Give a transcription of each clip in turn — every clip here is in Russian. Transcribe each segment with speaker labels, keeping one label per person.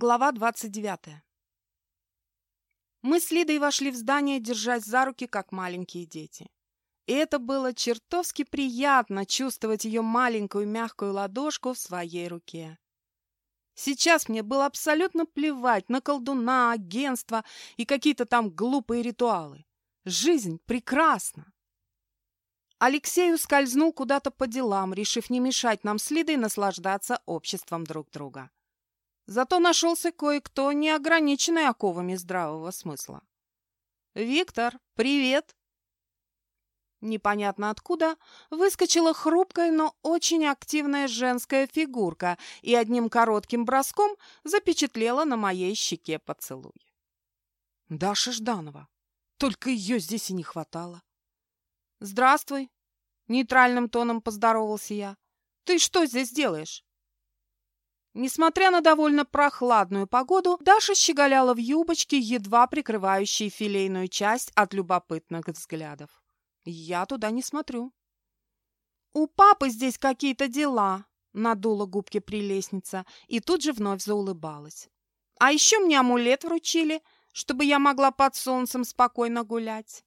Speaker 1: Глава 29. Мы с Лидой вошли в здание, держась за руки, как маленькие дети. И это было чертовски приятно чувствовать ее маленькую мягкую ладошку в своей руке. Сейчас мне было абсолютно плевать на колдуна, агентство и какие-то там глупые ритуалы. Жизнь прекрасна. Алексей ускользнул куда-то по делам, решив не мешать нам с Лидой наслаждаться обществом друг друга. Зато нашелся кое-кто, не ограниченный оковами здравого смысла. «Виктор, привет!» Непонятно откуда выскочила хрупкая, но очень активная женская фигурка и одним коротким броском запечатлела на моей щеке поцелуй. Даша Жданова. Только ее здесь и не хватало. «Здравствуй!» — нейтральным тоном поздоровался я. «Ты что здесь делаешь?» Несмотря на довольно прохладную погоду, Даша щеголяла в юбочке, едва прикрывающей филейную часть от любопытных взглядов. Я туда не смотрю. «У папы здесь какие-то дела», — надула губки прелестница и тут же вновь заулыбалась. «А еще мне амулет вручили, чтобы я могла под солнцем спокойно гулять».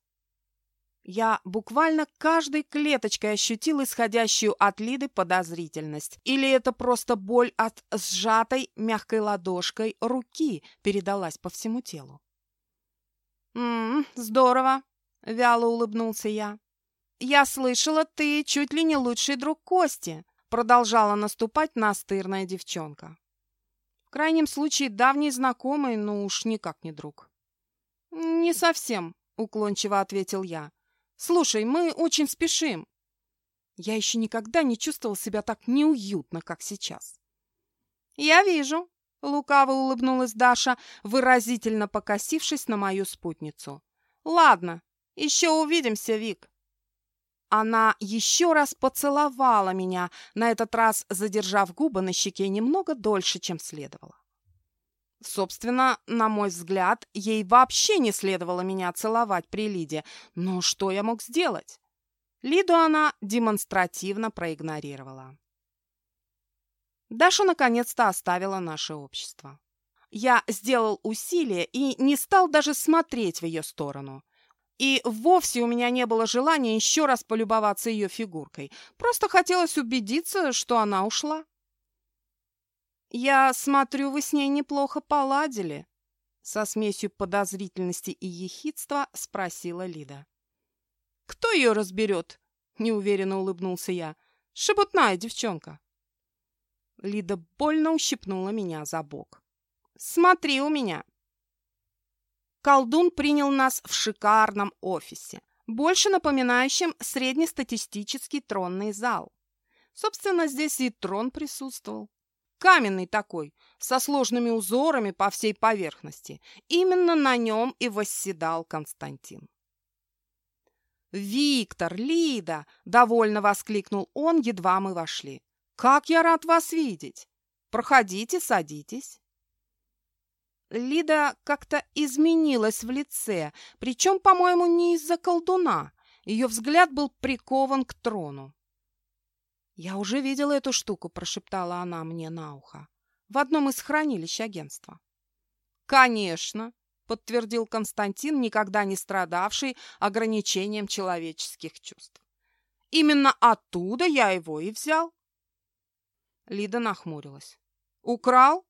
Speaker 1: Я буквально каждой клеточкой ощутил исходящую от Лиды подозрительность. Или это просто боль от сжатой мягкой ладошкой руки передалась по всему телу? «М -м, здорово!» — вяло улыбнулся я. «Я слышала, ты чуть ли не лучший друг Кости!» — продолжала наступать настырная девчонка. В крайнем случае, давний знакомый, ну уж никак не друг. «Не совсем», — уклончиво ответил я. Слушай, мы очень спешим. Я еще никогда не чувствовал себя так неуютно, как сейчас. Я вижу, лукаво улыбнулась Даша, выразительно покосившись на мою спутницу. Ладно, еще увидимся, Вик. Она еще раз поцеловала меня, на этот раз задержав губы на щеке немного дольше, чем следовало. Собственно, на мой взгляд, ей вообще не следовало меня целовать при Лиде. Но что я мог сделать? Лиду она демонстративно проигнорировала. Даша наконец-то оставила наше общество. Я сделал усилие и не стал даже смотреть в ее сторону. И вовсе у меня не было желания еще раз полюбоваться ее фигуркой. Просто хотелось убедиться, что она ушла. «Я смотрю, вы с ней неплохо поладили», — со смесью подозрительности и ехидства спросила Лида. «Кто ее разберет?» — неуверенно улыбнулся я. «Шебутная девчонка». Лида больно ущипнула меня за бок. «Смотри у меня!» Колдун принял нас в шикарном офисе, больше напоминающем среднестатистический тронный зал. Собственно, здесь и трон присутствовал. Каменный такой, со сложными узорами по всей поверхности. Именно на нем и восседал Константин. «Виктор, Лида!» – довольно воскликнул он, едва мы вошли. «Как я рад вас видеть! Проходите, садитесь!» Лида как-то изменилась в лице, причем, по-моему, не из-за колдуна. Ее взгляд был прикован к трону. «Я уже видела эту штуку», – прошептала она мне на ухо. «В одном из хранилищ агентства». «Конечно», – подтвердил Константин, никогда не страдавший ограничением человеческих чувств. «Именно оттуда я его и взял». Лида нахмурилась. «Украл?»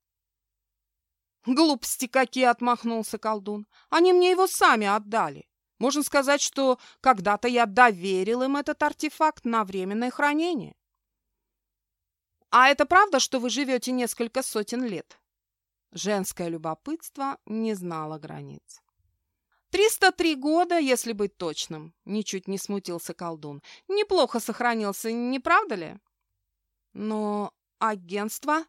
Speaker 1: «Глупости какие!» — отмахнулся колдун. «Они мне его сами отдали. Можно сказать, что когда-то я доверил им этот артефакт на временное хранение. «А это правда, что вы живете несколько сотен лет?» Женское любопытство не знало границ. «Триста три года, если быть точным», — ничуть не смутился колдун. «Неплохо сохранился, не правда ли?» «Но агентство...»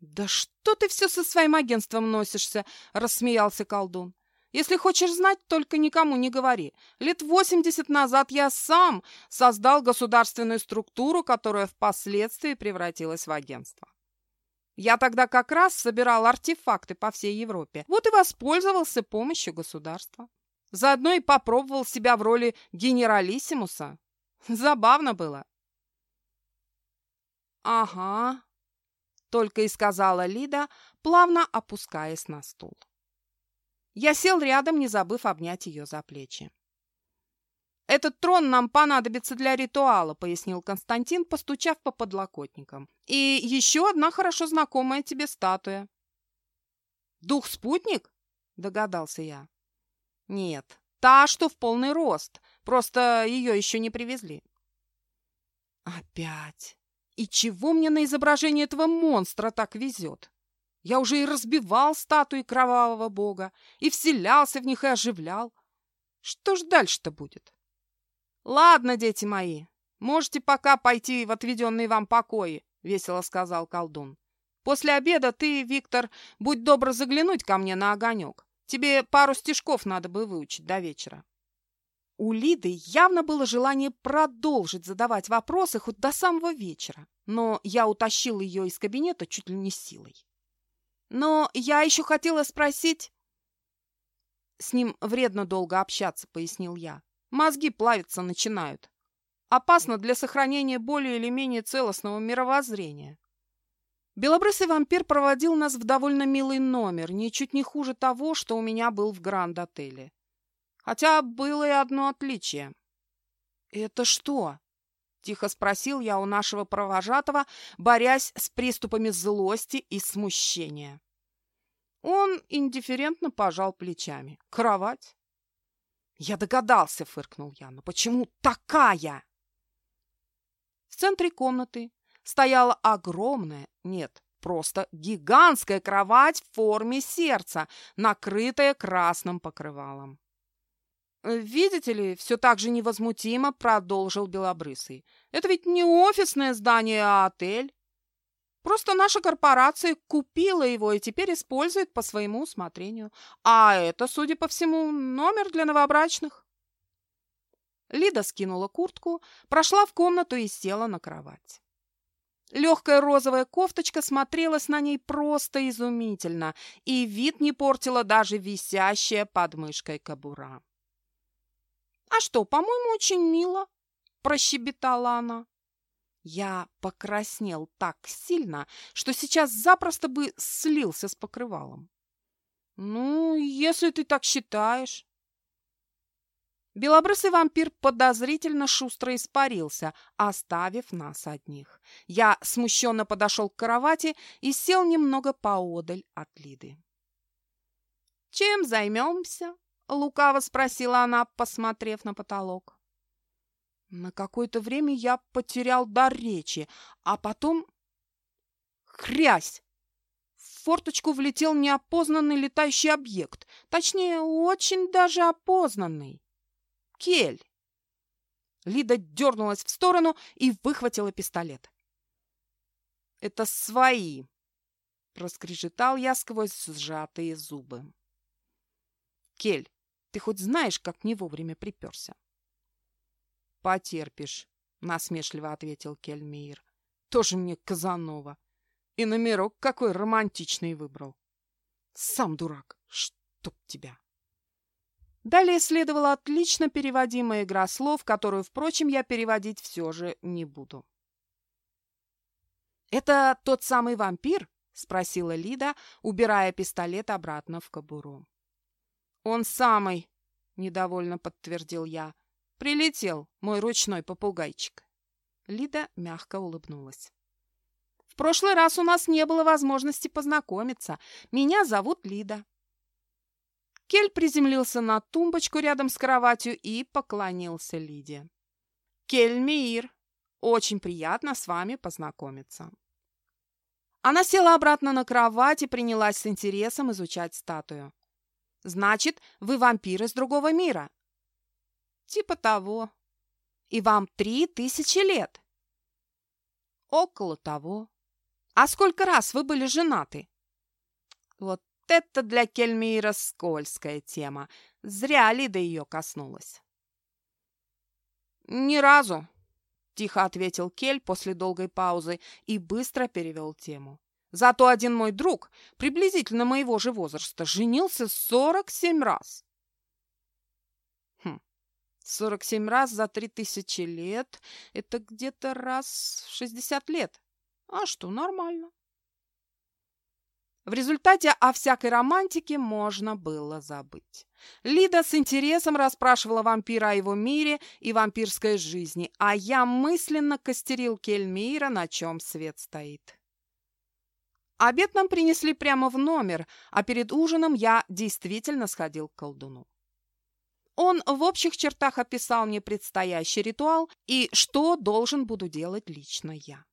Speaker 1: «Да что ты все со своим агентством носишься?» — рассмеялся колдун. Если хочешь знать, только никому не говори. Лет 80 назад я сам создал государственную структуру, которая впоследствии превратилась в агентство. Я тогда как раз собирал артефакты по всей Европе. Вот и воспользовался помощью государства. Заодно и попробовал себя в роли генералиссимуса. Забавно было. «Ага», — только и сказала Лида, плавно опускаясь на стул. Я сел рядом, не забыв обнять ее за плечи. «Этот трон нам понадобится для ритуала», — пояснил Константин, постучав по подлокотникам. «И еще одна хорошо знакомая тебе статуя». «Дух-спутник?» — догадался я. «Нет, та, что в полный рост, просто ее еще не привезли». «Опять! И чего мне на изображение этого монстра так везет?» Я уже и разбивал статуи кровавого бога, и вселялся в них, и оживлял. Что ж дальше-то будет? Ладно, дети мои, можете пока пойти в отведенные вам покои, весело сказал колдун. После обеда ты, Виктор, будь добр заглянуть ко мне на огонек. Тебе пару стишков надо бы выучить до вечера. У Лиды явно было желание продолжить задавать вопросы хоть до самого вечера, но я утащил ее из кабинета чуть ли не силой. Но я еще хотела спросить... С ним вредно долго общаться, пояснил я. Мозги плавиться начинают. Опасно для сохранения более или менее целостного мировоззрения. Белобрысый вампир проводил нас в довольно милый номер, ничуть не хуже того, что у меня был в Гранд-отеле. Хотя было и одно отличие. «Это что?» — тихо спросил я у нашего провожатого, борясь с приступами злости и смущения. Он индифферентно пожал плечами. «Кровать?» «Я догадался», — фыркнул я. «Но почему такая?» В центре комнаты стояла огромная, нет, просто гигантская кровать в форме сердца, накрытая красным покрывалом. «Видите ли, все так же невозмутимо продолжил Белобрысый. Это ведь не офисное здание, а отель. Просто наша корпорация купила его и теперь использует по своему усмотрению. А это, судя по всему, номер для новобрачных». Лида скинула куртку, прошла в комнату и села на кровать. Легкая розовая кофточка смотрелась на ней просто изумительно, и вид не портила даже висящая под мышкой кобура. «А что, по-моему, очень мило», – прощебетала она. Я покраснел так сильно, что сейчас запросто бы слился с покрывалом. «Ну, если ты так считаешь». Белобрысый вампир подозрительно шустро испарился, оставив нас одних. Я смущенно подошел к кровати и сел немного поодаль от Лиды. «Чем займемся?» — лукаво спросила она, посмотрев на потолок. На какое-то время я потерял дар речи, а потом... Хрясь! В форточку влетел неопознанный летающий объект. Точнее, очень даже опознанный. Кель! Лида дернулась в сторону и выхватила пистолет. «Это свои!» — проскрежетал я сквозь сжатые зубы. «Кель, ты хоть знаешь, как не вовремя приперся?» «Потерпишь», — насмешливо ответил Кельмейр. «Тоже мне Казанова. И номерок какой романтичный выбрал. Сам дурак, чтоб тебя!» Далее следовала отлично переводимая игра слов, которую, впрочем, я переводить все же не буду. «Это тот самый вампир?» — спросила Лида, убирая пистолет обратно в кобуру. «Он самый», — недовольно подтвердил я. «Прилетел мой ручной попугайчик». Лида мягко улыбнулась. «В прошлый раз у нас не было возможности познакомиться. Меня зовут Лида». Кель приземлился на тумбочку рядом с кроватью и поклонился Лиде. «Кель Миир, очень приятно с вами познакомиться». Она села обратно на кровать и принялась с интересом изучать статую. Значит, вы вампир из другого мира. Типа того. И вам три тысячи лет. Около того. А сколько раз вы были женаты? Вот это для Кельмира скользкая тема. Зря Лида ее коснулась. «Ни разу», — тихо ответил Кель после долгой паузы и быстро перевел тему. Зато один мой друг, приблизительно моего же возраста, женился 47 раз. Хм, 47 раз за 3000 лет – это где-то раз в 60 лет. А что, нормально. В результате о всякой романтике можно было забыть. Лида с интересом расспрашивала вампира о его мире и вампирской жизни, а я мысленно костерил Кельмира, на чем свет стоит. Обед нам принесли прямо в номер, а перед ужином я действительно сходил к колдуну. Он в общих чертах описал мне предстоящий ритуал и что должен буду делать лично я.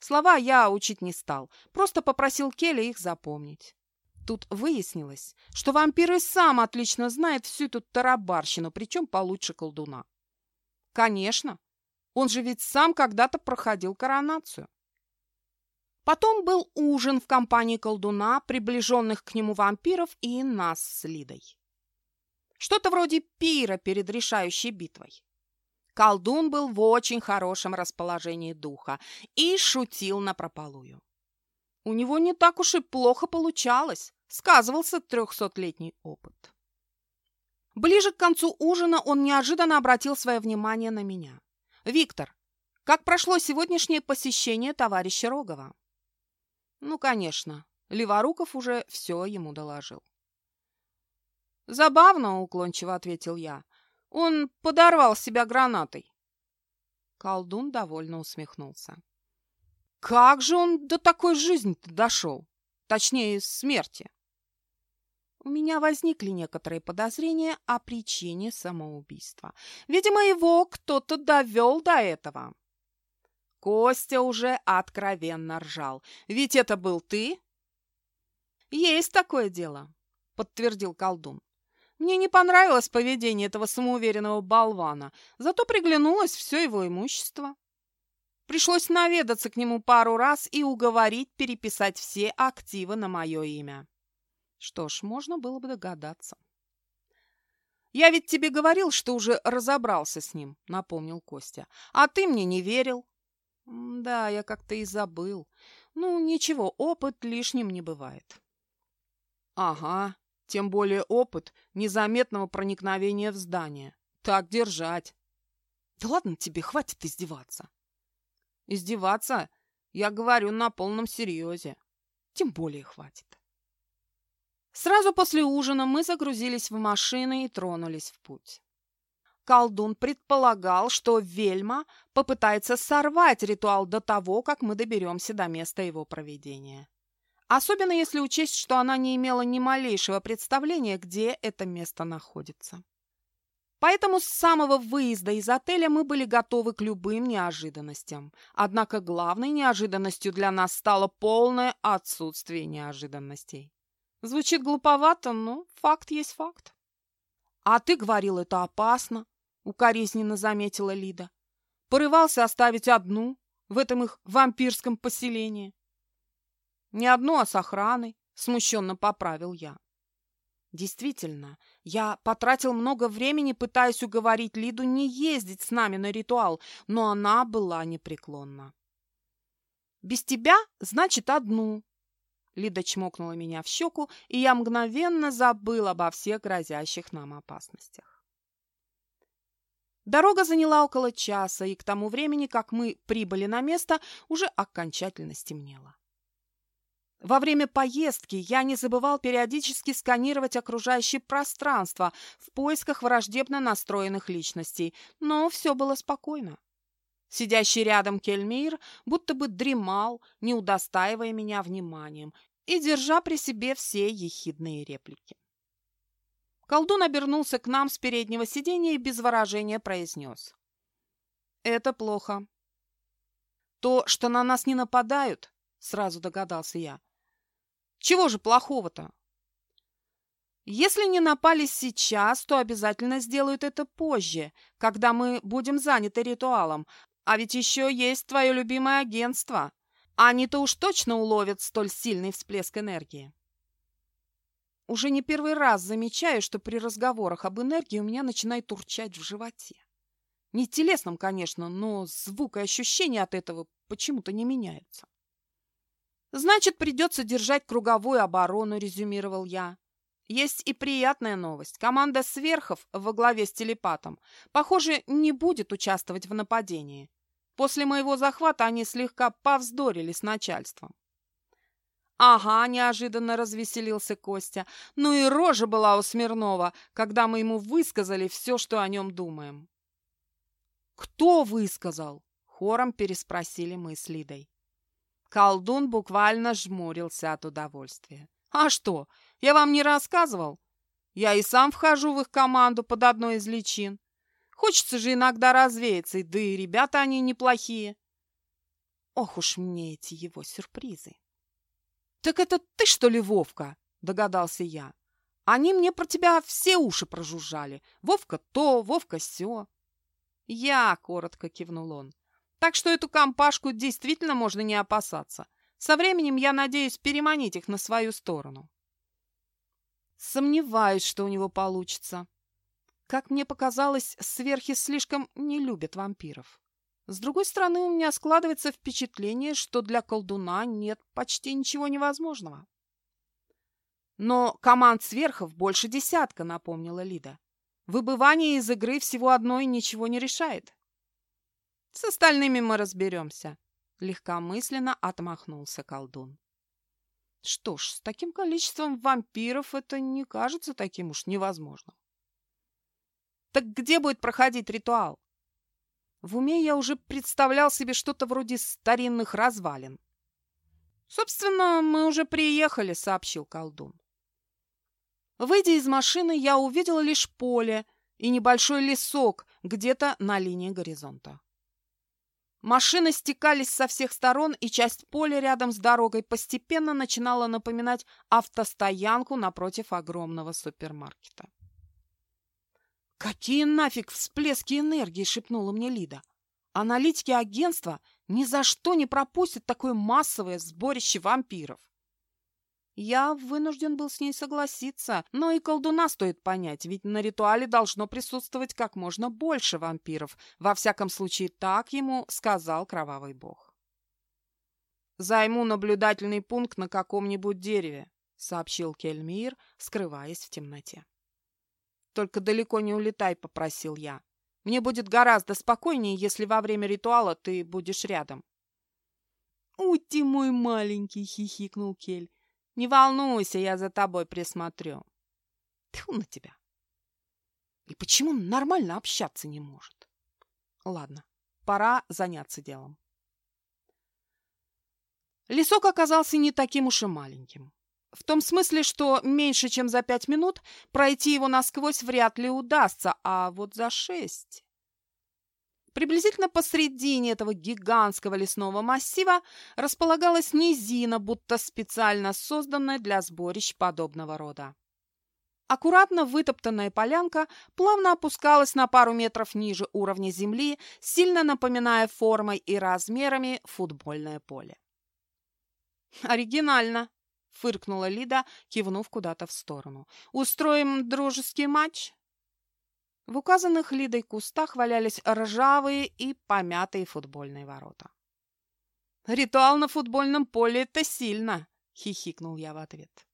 Speaker 1: Слова я учить не стал, просто попросил Келли их запомнить. Тут выяснилось, что вампир и сам отлично знает всю эту тарабарщину, причем получше колдуна. Конечно, он же ведь сам когда-то проходил коронацию. Потом был ужин в компании колдуна, приближенных к нему вампиров и нас с Лидой. Что-то вроде пира перед решающей битвой. Колдун был в очень хорошем расположении духа и шутил напропалую. У него не так уж и плохо получалось, сказывался трехсотлетний опыт. Ближе к концу ужина он неожиданно обратил свое внимание на меня. «Виктор, как прошло сегодняшнее посещение товарища Рогова?» Ну, конечно, Леворуков уже все ему доложил. «Забавно», — уклончиво ответил я. Он подорвал себя гранатой. Колдун довольно усмехнулся. Как же он до такой жизни-то дошел? Точнее, смерти. У меня возникли некоторые подозрения о причине самоубийства. Видимо, его кто-то довел до этого. Костя уже откровенно ржал. «Ведь это был ты?» «Есть такое дело», — подтвердил колдун. Мне не понравилось поведение этого самоуверенного болвана, зато приглянулось все его имущество. Пришлось наведаться к нему пару раз и уговорить переписать все активы на мое имя. Что ж, можно было бы догадаться. «Я ведь тебе говорил, что уже разобрался с ним», — напомнил Костя. «А ты мне не верил». «Да, я как-то и забыл. Ну, ничего, опыт лишним не бывает». «Ага, тем более опыт незаметного проникновения в здание. Так держать. Да ладно тебе, хватит издеваться. Издеваться? Я говорю на полном серьезе. Тем более хватит. Сразу после ужина мы загрузились в машины и тронулись в путь. Колдун предполагал, что Вельма попытается сорвать ритуал до того, как мы доберемся до места его проведения. Особенно если учесть, что она не имела ни малейшего представления, где это место находится. Поэтому с самого выезда из отеля мы были готовы к любым неожиданностям. Однако главной неожиданностью для нас стало полное отсутствие неожиданностей. Звучит глуповато, но факт есть факт. «А ты говорил, это опасно», — укоризненно заметила Лида. «Порывался оставить одну в этом их вампирском поселении». Не одну, а с охраной, смущенно поправил я. Действительно, я потратил много времени, пытаясь уговорить Лиду не ездить с нами на ритуал, но она была непреклонна. «Без тебя, значит, одну». Лида чмокнула меня в щеку, и я мгновенно забыл обо всех грозящих нам опасностях. Дорога заняла около часа, и к тому времени, как мы прибыли на место, уже окончательно стемнело. Во время поездки я не забывал периодически сканировать окружающее пространство в поисках враждебно настроенных личностей, но все было спокойно. Сидящий рядом Кельмир будто бы дремал, не удостаивая меня вниманием и держа при себе все ехидные реплики. Колдун обернулся к нам с переднего сиденья и без выражения произнес. «Это плохо. То, что на нас не нападают, — сразу догадался я, чего же плохого-то? Если не напали сейчас, то обязательно сделают это позже, когда мы будем заняты ритуалом. А ведь еще есть твое любимое агентство. Они-то уж точно уловят столь сильный всплеск энергии. Уже не первый раз замечаю, что при разговорах об энергии у меня начинает урчать в животе. Не телесном, конечно, но звук и ощущения от этого почему-то не меняются. «Значит, придется держать круговую оборону», — резюмировал я. Есть и приятная новость. Команда сверхов во главе с телепатом, похоже, не будет участвовать в нападении. После моего захвата они слегка повздорили с начальством. «Ага», – неожиданно развеселился Костя. «Ну и рожа была у Смирнова, когда мы ему высказали все, что о нем думаем». «Кто высказал?» – хором переспросили мы с Лидой. Колдун буквально жмурился от удовольствия. «А что, я вам не рассказывал? Я и сам вхожу в их команду под одной из личин. Хочется же иногда развеяться, да и ребята они неплохие». Ох уж мне эти его сюрпризы. «Так это ты, что ли, Вовка?» – догадался я. «Они мне про тебя все уши прожужжали. Вовка то, Вовка сё». «Я», – коротко кивнул он. «Так что эту компашку действительно можно не опасаться. Со временем я надеюсь переманить их на свою сторону». Сомневаюсь, что у него получится. Как мне показалось, сверхи слишком не любят вампиров. С другой стороны, у меня складывается впечатление, что для колдуна нет почти ничего невозможного. Но команд сверхов больше десятка, напомнила Лида. Выбывание из игры всего одной ничего не решает. С остальными мы разберемся. Легкомысленно отмахнулся колдун. Что ж, с таким количеством вампиров это не кажется таким уж невозможным. Так где будет проходить ритуал? В уме я уже представлял себе что-то вроде старинных развалин. «Собственно, мы уже приехали», — сообщил колдун. Выйдя из машины, я увидела лишь поле и небольшой лесок где-то на линии горизонта. Машины стекались со всех сторон, и часть поля рядом с дорогой постепенно начинала напоминать автостоянку напротив огромного супермаркета. «Какие нафиг всплески энергии!» — шепнула мне Лида. «Аналитики агентства ни за что не пропустят такое массовое сборище вампиров!» Я вынужден был с ней согласиться, но и колдуна стоит понять, ведь на ритуале должно присутствовать как можно больше вампиров. Во всяком случае, так ему сказал кровавый бог. «Займу наблюдательный пункт на каком-нибудь дереве», — сообщил Кельмир, скрываясь в темноте. «Только далеко не улетай», — попросил я. «Мне будет гораздо спокойнее, если во время ритуала ты будешь рядом». «Ути мой маленький!» — хихикнул Кель. «Не волнуйся, я за тобой присмотрю». Тьфу на тебя! И почему он нормально общаться не может? Ладно, пора заняться делом. Лесок оказался не таким уж и маленьким. В том смысле, что меньше, чем за пять минут пройти его насквозь вряд ли удастся, а вот за шесть... Приблизительно посредине этого гигантского лесного массива располагалась низина, будто специально созданная для сборищ подобного рода. Аккуратно вытоптанная полянка плавно опускалась на пару метров ниже уровня земли, сильно напоминая формой и размерами футбольное поле. «Оригинально!» Фыркнула Лида, кивнув куда-то в сторону. «Устроим дружеский матч?» В указанных Лидой кустах валялись ржавые и помятые футбольные ворота. «Ритуал на футбольном поле — это сильно!» — хихикнул я в ответ.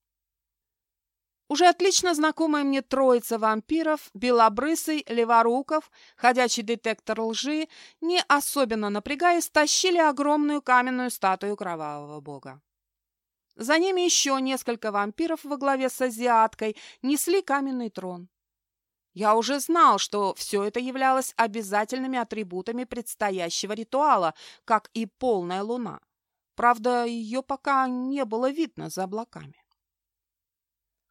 Speaker 1: Уже отлично знакомая мне троица вампиров, Белобрысый, Леворуков, ходячий детектор лжи, не особенно напрягаясь, тащили огромную каменную статую кровавого бога. За ними еще несколько вампиров во главе с азиаткой несли каменный трон. Я уже знал, что все это являлось обязательными атрибутами предстоящего ритуала, как и полная луна. Правда, ее пока не было видно за облаками.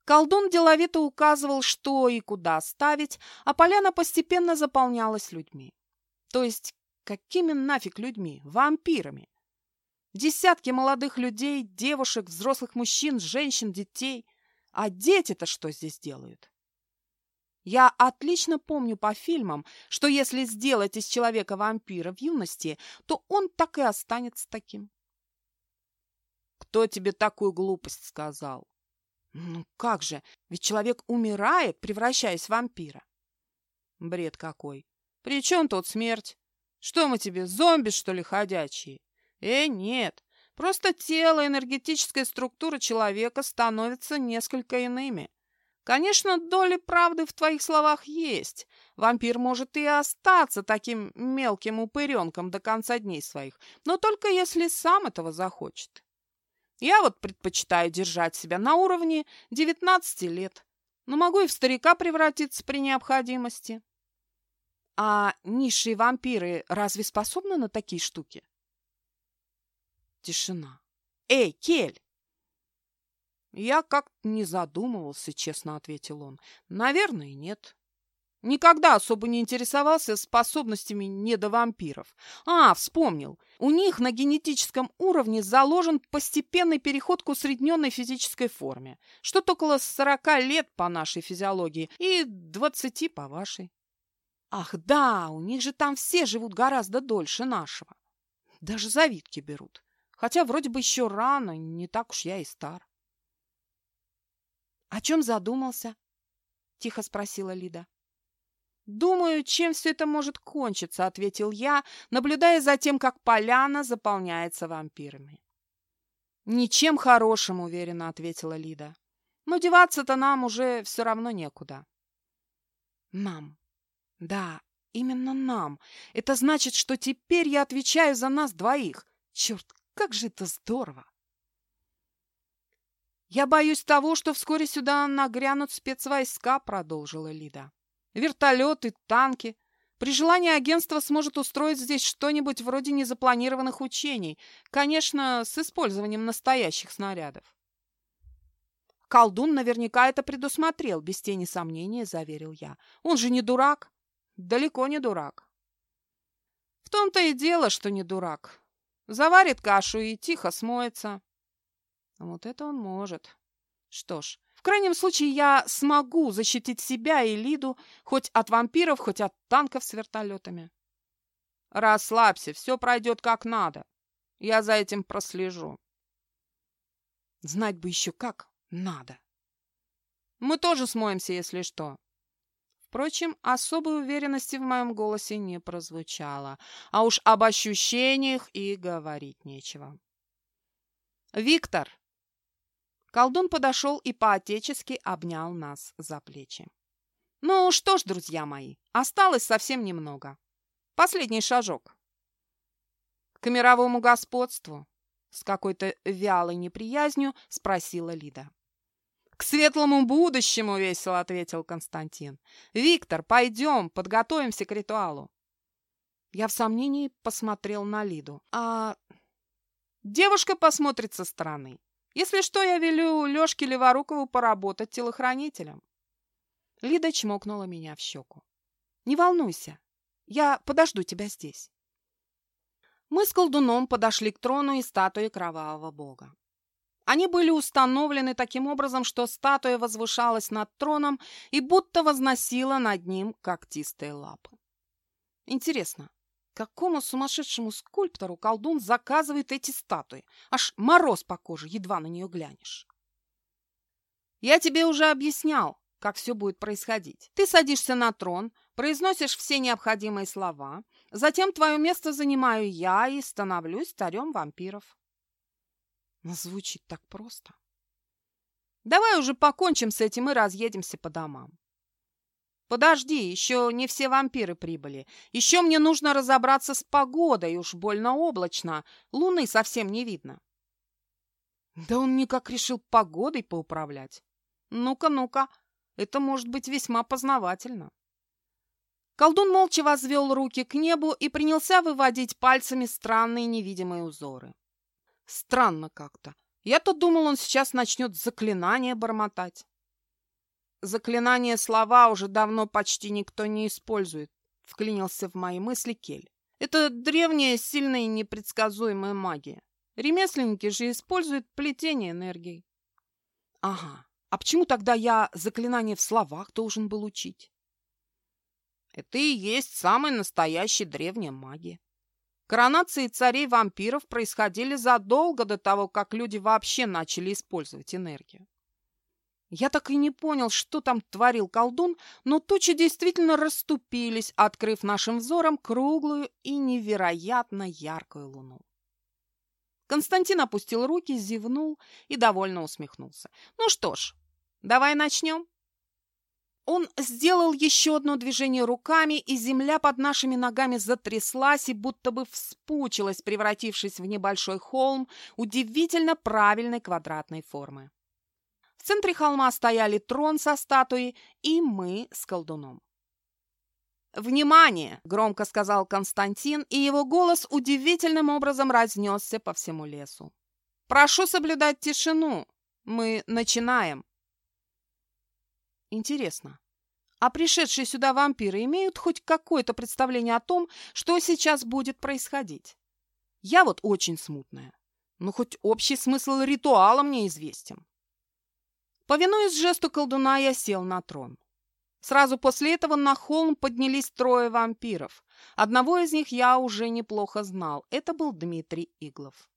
Speaker 1: Колдун деловито указывал, что и куда ставить, а поляна постепенно заполнялась людьми. То есть, какими нафиг людьми? Вампирами. Десятки молодых людей, девушек, взрослых мужчин, женщин, детей. А дети-то что здесь делают? Я отлично помню по фильмам, что если сделать из человека вампира в юности, то он так и останется таким. Кто тебе такую глупость сказал? Ну как же, ведь человек умирает, превращаясь в вампира. Бред какой. При чем тут смерть? Что мы тебе, зомби, что ли, ходячие? Э, нет. Просто тело, энергетическая структура человека становятся несколько иными. Конечно, доля правды в твоих словах есть. Вампир может и остаться таким мелким упыренком до конца дней своих, но только если сам этого захочет. Я вот предпочитаю держать себя на уровне 19 лет, но могу и в старика превратиться при необходимости. А низшие вампиры разве способны на такие штуки? Тишина. Эй, Кель! Я как-то не задумывался, честно ответил он. Наверное, нет. Никогда особо не интересовался способностями недовампиров. А, вспомнил. У них на генетическом уровне заложен постепенный переход к усредненной физической форме. Что-то около 40 лет по нашей физиологии и 20 по вашей. Ах, да, у них же там все живут гораздо дольше нашего. Даже завидки берут. Хотя вроде бы еще рано, не так уж я и стар. «О чем задумался?» — тихо спросила Лида. «Думаю, чем все это может кончиться», — ответил я, наблюдая за тем, как поляна заполняется вампирами. «Ничем хорошим», — уверенно ответила Лида. «Но деваться-то нам уже все равно некуда». «Нам. Да, именно нам. Это значит, что теперь я отвечаю за нас двоих. Черт, как же это здорово!» «Я боюсь того, что вскоре сюда нагрянут спецвойска», — продолжила Лида вертолеты, танки. При желании агентство сможет устроить здесь что-нибудь вроде незапланированных учений, конечно, с использованием настоящих снарядов. Колдун наверняка это предусмотрел, без тени сомнения, заверил я. Он же не дурак. Далеко не дурак. В том-то и дело, что не дурак. Заварит кашу и тихо смоется. Вот это он может. Что ж, в крайнем случае, я смогу защитить себя и Лиду хоть от вампиров, хоть от танков с вертолетами. Расслабься, все пройдет как надо. Я за этим прослежу. Знать бы еще как надо. Мы тоже смоемся, если что. Впрочем, особой уверенности в моем голосе не прозвучало, а уж об ощущениях и говорить нечего. «Виктор!» Колдун подошел и поотечески обнял нас за плечи. «Ну что ж, друзья мои, осталось совсем немного. Последний шажок». «К мировому господству?» — с какой-то вялой неприязнью спросила Лида. «К светлому будущему!» — весело ответил Константин. «Виктор, пойдем, подготовимся к ритуалу». Я в сомнении посмотрел на Лиду. «А...» Девушка посмотрит со стороны. Если что, я велю Лёшке Леворукову поработать телохранителем. Лида чмокнула меня в щеку. Не волнуйся, я подожду тебя здесь. Мы с колдуном подошли к трону и статуе кровавого бога. Они были установлены таким образом, что статуя возвышалась над троном и будто возносила над ним когтистые лапы. Интересно, Какому сумасшедшему скульптору колдун заказывает эти статуи? Аж мороз по коже, едва на нее глянешь. Я тебе уже объяснял, как все будет происходить. Ты садишься на трон, произносишь все необходимые слова, затем твое место занимаю я и становлюсь царем вампиров. Звучит так просто. Давай уже покончим с этим и разъедемся по домам. Подожди, еще не все вампиры прибыли. Еще мне нужно разобраться с погодой, уж больно облачно. Луны совсем не видно. Да он никак решил погодой поуправлять. Ну-ка, ну-ка, это может быть весьма познавательно. Колдун молча возвел руки к небу и принялся выводить пальцами странные невидимые узоры. Странно как-то. Я-то думал, он сейчас начнет заклинание бормотать. Заклинание слова уже давно почти никто не использует, вклинился в мои мысли Кель. Это древняя, сильная и непредсказуемая магия. Ремесленники же используют плетение энергии. Ага, а почему тогда я заклинание в словах должен был учить? Это и есть самая настоящая древняя магия. Коронации царей-вампиров происходили задолго до того, как люди вообще начали использовать энергию. Я так и не понял, что там творил колдун, но тучи действительно расступились, открыв нашим взором круглую и невероятно яркую луну. Константин опустил руки, зевнул и довольно усмехнулся. «Ну что ж, давай начнем?» Он сделал еще одно движение руками, и земля под нашими ногами затряслась и будто бы вспучилась, превратившись в небольшой холм удивительно правильной квадратной формы. В центре холма стояли трон со статуей и мы с колдуном. «Внимание!» – громко сказал Константин, и его голос удивительным образом разнесся по всему лесу. «Прошу соблюдать тишину. Мы начинаем». Интересно, а пришедшие сюда вампиры имеют хоть какое-то представление о том, что сейчас будет происходить? Я вот очень смутная, но хоть общий смысл ритуала мне известен. Повинуясь жесту колдуна, я сел на трон. Сразу после этого на холм поднялись трое вампиров. Одного из них я уже неплохо знал. Это был Дмитрий Иглов.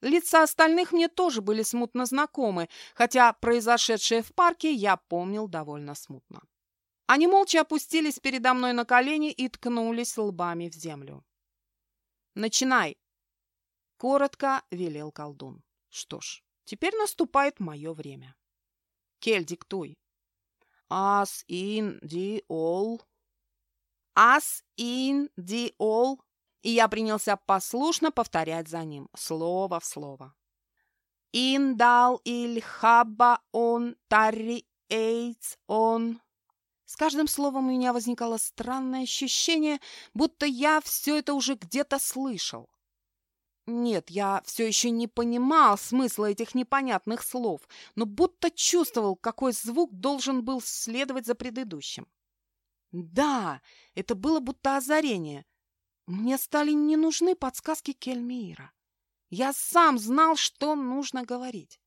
Speaker 1: Лица остальных мне тоже были смутно знакомы, хотя произошедшее в парке я помнил довольно смутно. Они молча опустились передо мной на колени и ткнулись лбами в землю. «Начинай!» — коротко велел колдун. «Что ж, теперь наступает мое время». «Кель, диктуй!» As in the all. As in the all. И я принялся послушно повторять за ним, слово в слово. Индал иль хаба он тари эйц он. С каждым словом у меня возникало странное ощущение, будто я все это уже где-то слышал. Нет, я все еще не понимал смысла этих непонятных слов, но будто чувствовал, какой звук должен был следовать за предыдущим. Да, это было будто озарение. Мне стали не нужны подсказки Кельмира. Я сам знал, что нужно говорить.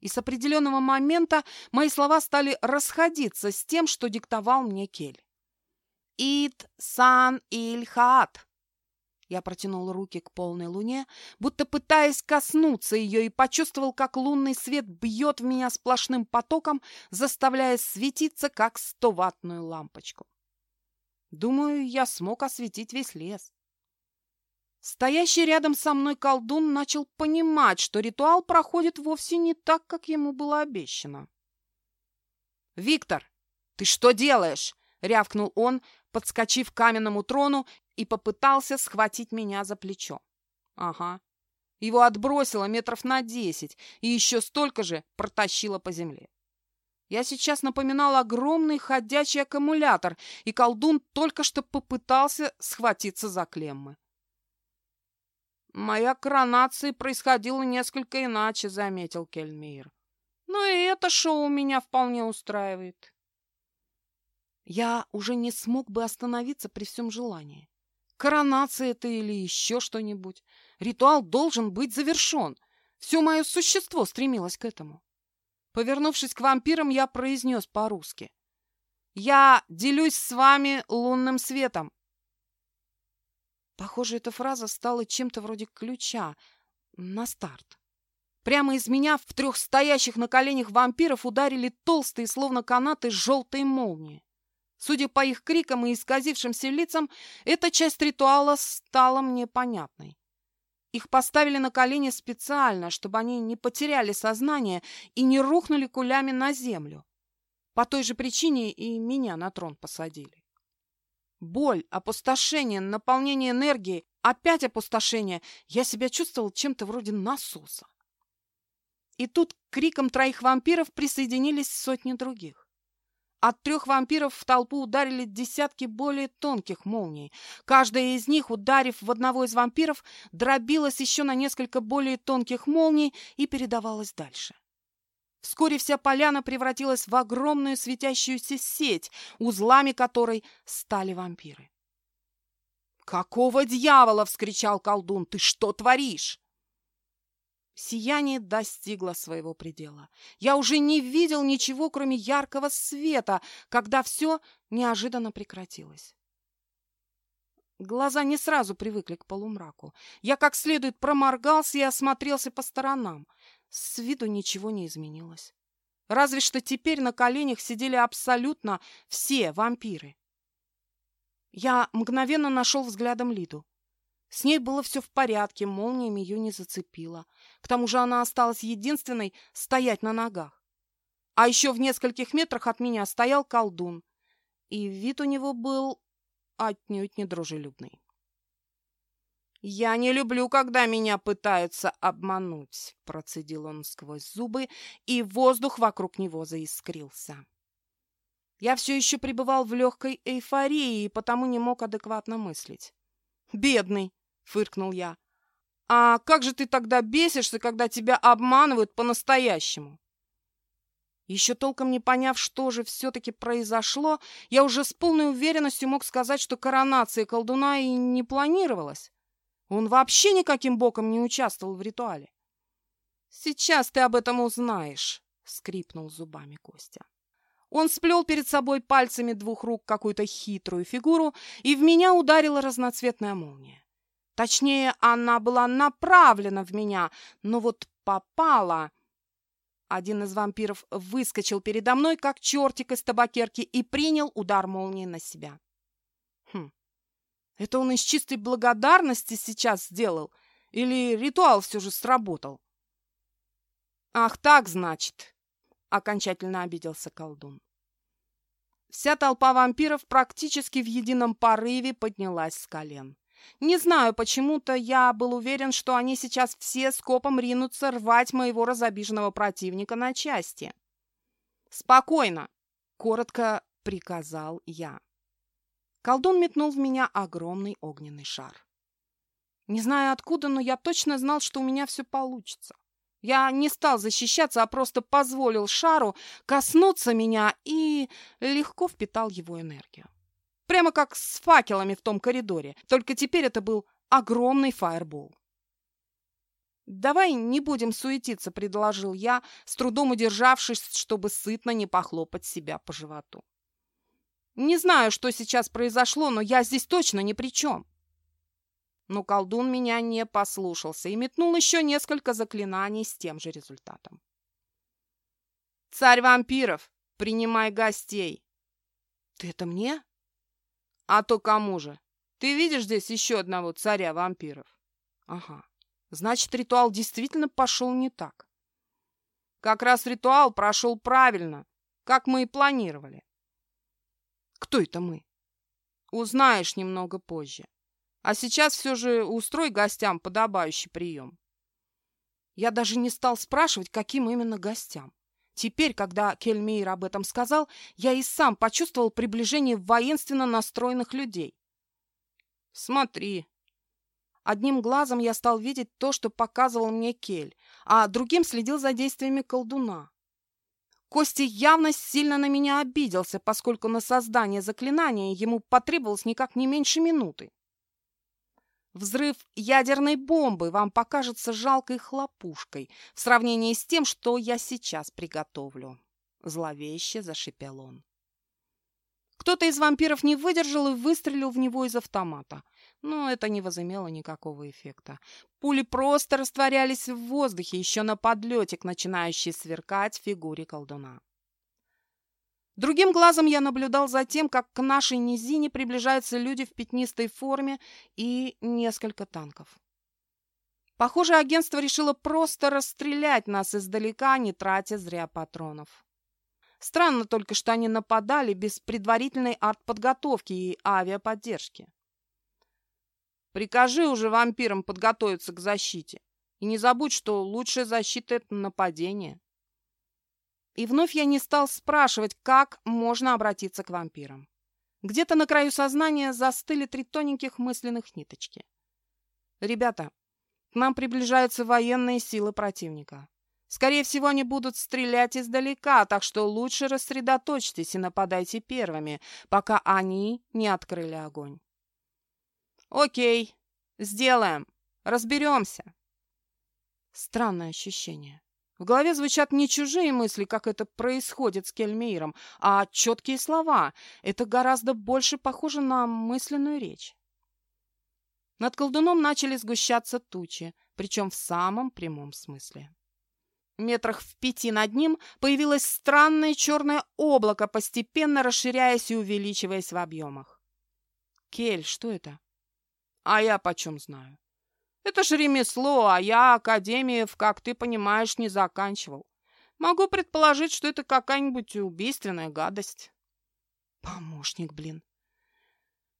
Speaker 1: И с определенного момента мои слова стали расходиться с тем, что диктовал мне Кель. «Ит сан иль хаат», я протянул руки к полной луне, будто пытаясь коснуться ее, и почувствовал, как лунный свет бьет в меня сплошным потоком, заставляя светиться, как стоватную лампочку. Думаю, я смог осветить весь лес. Стоящий рядом со мной колдун начал понимать, что ритуал проходит вовсе не так, как ему было обещано. «Виктор, ты что делаешь?» — рявкнул он, подскочив к каменному трону и попытался схватить меня за плечо. Ага. Его отбросило метров на десять и еще столько же протащило по земле. Я сейчас напоминал огромный ходячий аккумулятор, и колдун только что попытался схватиться за клеммы. «Моя коронация происходила несколько иначе», — заметил Кельмир. «Но и это шоу меня вполне устраивает». Я уже не смог бы остановиться при всем желании. Коронация это или еще что-нибудь. Ритуал должен быть завершен. Все мое существо стремилось к этому. Повернувшись к вампирам, я произнес по-русски. «Я делюсь с вами лунным светом». Похоже, эта фраза стала чем-то вроде ключа на старт. Прямо из меня в трех стоящих на коленях вампиров ударили толстые, словно канаты, желтые молнии. Судя по их крикам и исказившимся лицам, эта часть ритуала стала мне понятной. Их поставили на колени специально, чтобы они не потеряли сознание и не рухнули кулями на землю. По той же причине и меня на трон посадили. Боль, опустошение, наполнение энергии, опять опустошение. Я себя чувствовал чем-то вроде насоса. И тут к крикам троих вампиров присоединились сотни других. От трех вампиров в толпу ударили десятки более тонких молний. Каждая из них, ударив в одного из вампиров, дробилась еще на несколько более тонких молний и передавалась дальше. Вскоре вся поляна превратилась в огромную светящуюся сеть, узлами которой стали вампиры. «Какого дьявола!» — вскричал колдун. «Ты что творишь?» Сияние достигло своего предела. Я уже не видел ничего, кроме яркого света, когда все неожиданно прекратилось. Глаза не сразу привыкли к полумраку. Я как следует проморгался и осмотрелся по сторонам. С виду ничего не изменилось. Разве что теперь на коленях сидели абсолютно все вампиры. Я мгновенно нашел взглядом Лиду. С ней было все в порядке, молниями ее не зацепило. К тому же она осталась единственной стоять на ногах. А еще в нескольких метрах от меня стоял колдун, и вид у него был отнюдь недружелюбный. «Я не люблю, когда меня пытаются обмануть», — процедил он сквозь зубы, и воздух вокруг него заискрился. Я все еще пребывал в легкой эйфории и потому не мог адекватно мыслить. «Бедный!» — фыркнул я. «А как же ты тогда бесишься, когда тебя обманывают по-настоящему?» Еще толком не поняв, что же все-таки произошло, я уже с полной уверенностью мог сказать, что коронация колдуна и не планировалась. Он вообще никаким боком не участвовал в ритуале. «Сейчас ты об этом узнаешь», — скрипнул зубами Костя. Он сплел перед собой пальцами двух рук какую-то хитрую фигуру, и в меня ударила разноцветная молния. Точнее, она была направлена в меня, но вот попала... Один из вампиров выскочил передо мной, как чертик из табакерки, и принял удар молнии на себя. Хм, это он из чистой благодарности сейчас сделал? Или ритуал все же сработал? Ах, так, значит, окончательно обиделся колдун. Вся толпа вампиров практически в едином порыве поднялась с колен. Не знаю, почему-то я был уверен, что они сейчас все скопом ринутся рвать моего разобиженного противника на части. «Спокойно!» — коротко приказал я. Колдун метнул в меня огромный огненный шар. Не знаю откуда, но я точно знал, что у меня все получится. Я не стал защищаться, а просто позволил шару коснуться меня и легко впитал его энергию. Прямо как с факелами в том коридоре, только теперь это был огромный фаербол. «Давай не будем суетиться», — предложил я, с трудом удержавшись, чтобы сытно не похлопать себя по животу. Не знаю, что сейчас произошло, но я здесь точно ни при чем. Но колдун меня не послушался и метнул еще несколько заклинаний с тем же результатом. «Царь вампиров, принимай гостей!» «Ты это мне?» «А то кому же? Ты видишь здесь еще одного царя вампиров?» «Ага, значит, ритуал действительно пошел не так». «Как раз ритуал прошел правильно, как мы и планировали. Кто это мы? Узнаешь немного позже. А сейчас все же устрой гостям подобающий прием. Я даже не стал спрашивать, каким именно гостям. Теперь, когда Кельмейр об этом сказал, я и сам почувствовал приближение воинственно настроенных людей. Смотри. Одним глазом я стал видеть то, что показывал мне Кель, а другим следил за действиями колдуна. Костя явно сильно на меня обиделся, поскольку на создание заклинания ему потребовалось никак не меньше минуты. Взрыв ядерной бомбы вам покажется жалкой хлопушкой в сравнении с тем, что я сейчас приготовлю. Зловеще зашипел он. Кто-то из вампиров не выдержал и выстрелил в него из автомата но это не возымело никакого эффекта. Пули просто растворялись в воздухе, еще на подлете к начинающей сверкать фигуре колдуна. Другим глазом я наблюдал за тем, как к нашей низине приближаются люди в пятнистой форме и несколько танков. Похоже, агентство решило просто расстрелять нас издалека, не тратя зря патронов. Странно только, что они нападали без предварительной артподготовки и авиаподдержки. Прикажи уже вампирам подготовиться к защите. И не забудь, что лучшая защита — это нападение. И вновь я не стал спрашивать, как можно обратиться к вампирам. Где-то на краю сознания застыли три тоненьких мысленных ниточки. «Ребята, к нам приближаются военные силы противника. Скорее всего, они будут стрелять издалека, так что лучше рассредоточьтесь и нападайте первыми, пока они не открыли огонь. «Окей, сделаем. Разберемся». Странное ощущение. В голове звучат не чужие мысли, как это происходит с Кельмейром, а четкие слова. Это гораздо больше похоже на мысленную речь. Над колдуном начали сгущаться тучи, причем в самом прямом смысле. Метрах в пяти над ним появилось странное черное облако, постепенно расширяясь и увеличиваясь в объемах. «Кель, что это?» А я почем знаю? Это ж ремесло, а я академиев, как ты понимаешь, не заканчивал. Могу предположить, что это какая-нибудь убийственная гадость.
Speaker 2: Помощник, блин.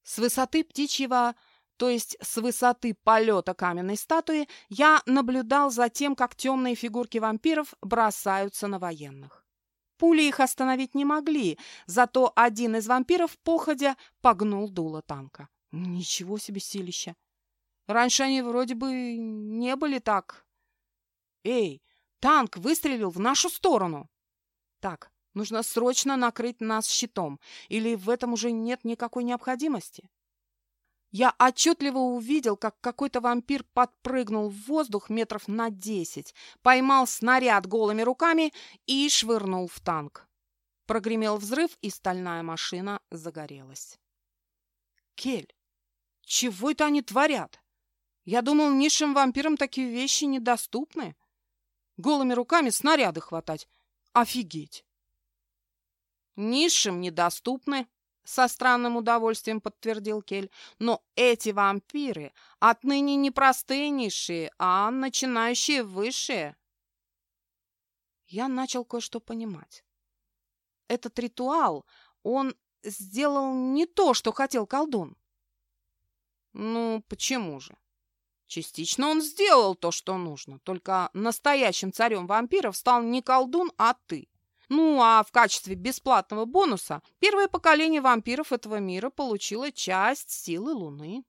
Speaker 2: С высоты птичьего, то есть с высоты полета каменной статуи, я наблюдал за тем, как темные фигурки вампиров бросаются на военных. Пули их остановить не могли, зато один из вампиров, походя, погнул дуло танка. Ничего себе силища! Раньше они вроде бы не были так... Эй, танк выстрелил в нашу сторону! Так, нужно срочно накрыть нас щитом, или в этом уже нет никакой необходимости? Я отчетливо увидел, как какой-то вампир подпрыгнул в воздух метров на десять, поймал снаряд голыми руками и швырнул в танк. Прогремел взрыв, и стальная машина загорелась. Кель, чего это они творят? Я думал, низшим вампирам такие вещи недоступны. Голыми руками снаряды хватать. Офигеть!
Speaker 1: Низшим недоступны, со странным удовольствием подтвердил Кель. Но эти вампиры отныне не простые низшие, а начинающие высшие.
Speaker 2: Я начал кое-что понимать. Этот ритуал, он сделал не то, что хотел колдун.
Speaker 1: Ну, почему же? Частично он сделал то, что нужно, только настоящим царем вампиров стал не колдун, а ты. Ну, а в качестве бесплатного бонуса первое поколение вампиров этого мира получило часть силы Луны.